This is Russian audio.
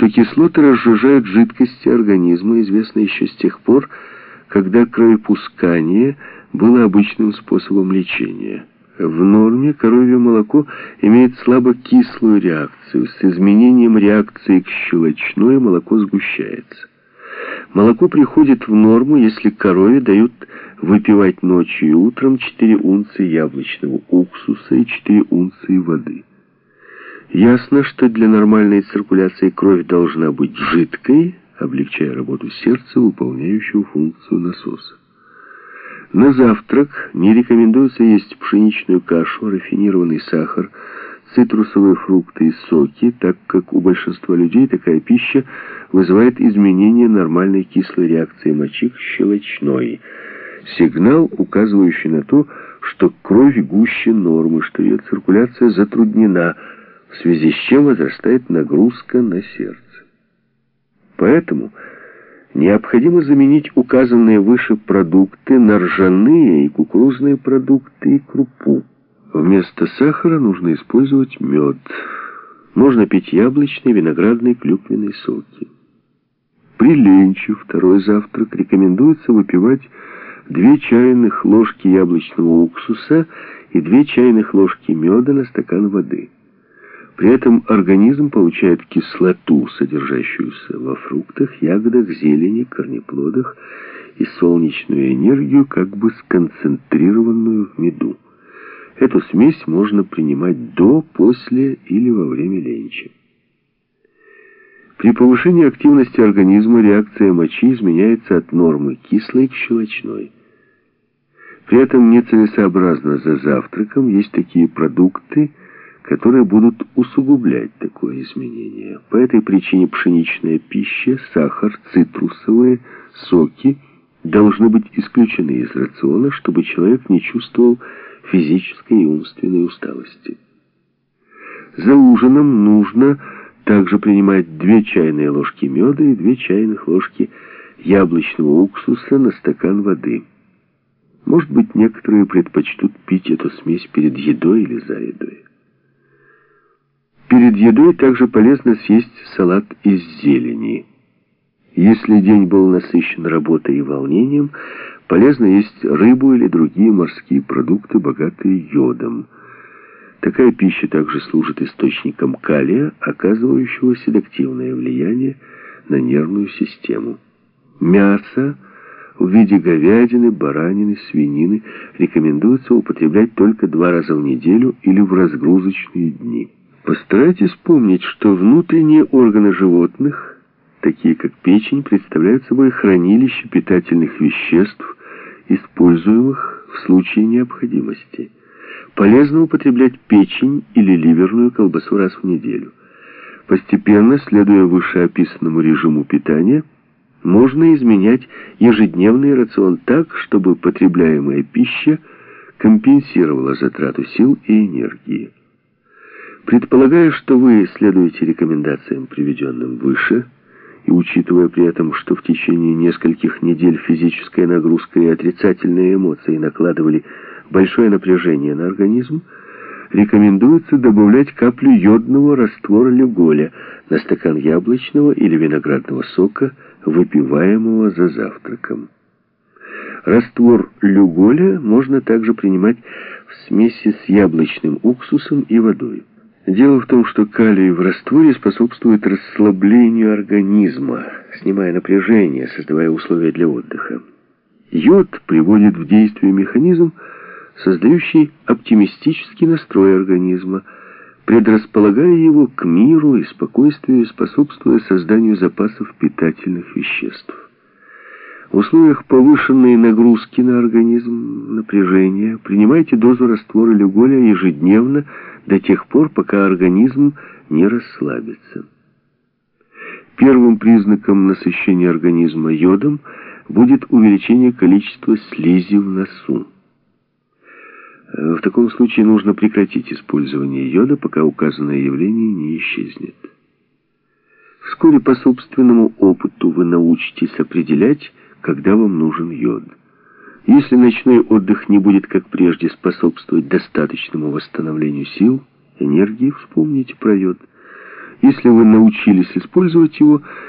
что кислоты разжижают жидкости организма, известно еще с тех пор, когда кровопускание было обычным способом лечения. В норме коровье молоко имеет слабо кислую реакцию. С изменением реакции к щелочной молоко сгущается. Молоко приходит в норму, если корове дают выпивать ночью и утром 4 унции яблочного уксуса и 4 унции воды. Ясно, что для нормальной циркуляции кровь должна быть жидкой, облегчая работу сердца, выполняющего функцию насоса. На завтрак не рекомендуется есть пшеничную кашу, рафинированный сахар, цитрусовые фрукты и соки, так как у большинства людей такая пища вызывает изменение нормальной кислой реакции мочи к щелочной. Сигнал, указывающий на то, что кровь гуще нормы, что ее циркуляция затруднена, в связи с чем возрастает нагрузка на сердце. Поэтому необходимо заменить указанные выше продукты на ржаные и кукурузные продукты и крупу. Вместо сахара нужно использовать мед. Можно пить яблочный, виноградный, клюквенный соки. При ленче, второй завтрак, рекомендуется выпивать 2 чайных ложки яблочного уксуса и 2 чайных ложки меда на стакан воды. При этом организм получает кислоту, содержащуюся во фруктах, ягодах, зелени, корнеплодах и солнечную энергию, как бы сконцентрированную в меду. Эту смесь можно принимать до, после или во время ленча. При повышении активности организма реакция мочи изменяется от нормы кислой к щелочной. При этом нецелесообразно за завтраком есть такие продукты, которые будут усугублять такое изменение. По этой причине пшеничная пища, сахар, цитрусовые, соки должны быть исключены из рациона, чтобы человек не чувствовал физической и умственной усталости. За ужином нужно также принимать 2 чайные ложки меда и 2 чайных ложки яблочного уксуса на стакан воды. Может быть, некоторые предпочтут пить эту смесь перед едой или за едой. Перед едой также полезно съесть салат из зелени. Если день был насыщен работой и волнением, полезно есть рыбу или другие морские продукты, богатые йодом. Такая пища также служит источником калия, оказывающего седактивное влияние на нервную систему. Мясо в виде говядины, баранины, свинины рекомендуется употреблять только два раза в неделю или в разгрузочные дни. Постарайтесь помнить, что внутренние органы животных, такие как печень, представляют собой хранилище питательных веществ, используемых в случае необходимости. Полезно употреблять печень или ливерную колбасу раз в неделю. Постепенно, следуя вышеописанному режиму питания, можно изменять ежедневный рацион так, чтобы потребляемая пища компенсировала затрату сил и энергии. Предполагая, что вы следуете рекомендациям, приведенным выше, и учитывая при этом, что в течение нескольких недель физическая нагрузка и отрицательные эмоции накладывали большое напряжение на организм, рекомендуется добавлять каплю йодного раствора люголя на стакан яблочного или виноградного сока, выпиваемого за завтраком. Раствор люголя можно также принимать в смеси с яблочным уксусом и водой. Дело в том, что калий в растворе способствует расслаблению организма, снимая напряжение, создавая условия для отдыха. Йод приводит в действие механизм, создающий оптимистический настрой организма, предрасполагая его к миру и спокойствию, способствуя созданию запасов питательных веществ. В условиях повышенной нагрузки на организм, напряжения, принимайте дозу раствора люголя ежедневно до тех пор, пока организм не расслабится. Первым признаком насыщения организма йодом будет увеличение количества слизи в носу. В таком случае нужно прекратить использование йода, пока указанное явление не исчезнет. Вскоре по собственному опыту вы научитесь определять, когда вам нужен йод. Если ночной отдых не будет, как прежде, способствовать достаточному восстановлению сил, энергии, вспомните про йод. Если вы научились использовать его,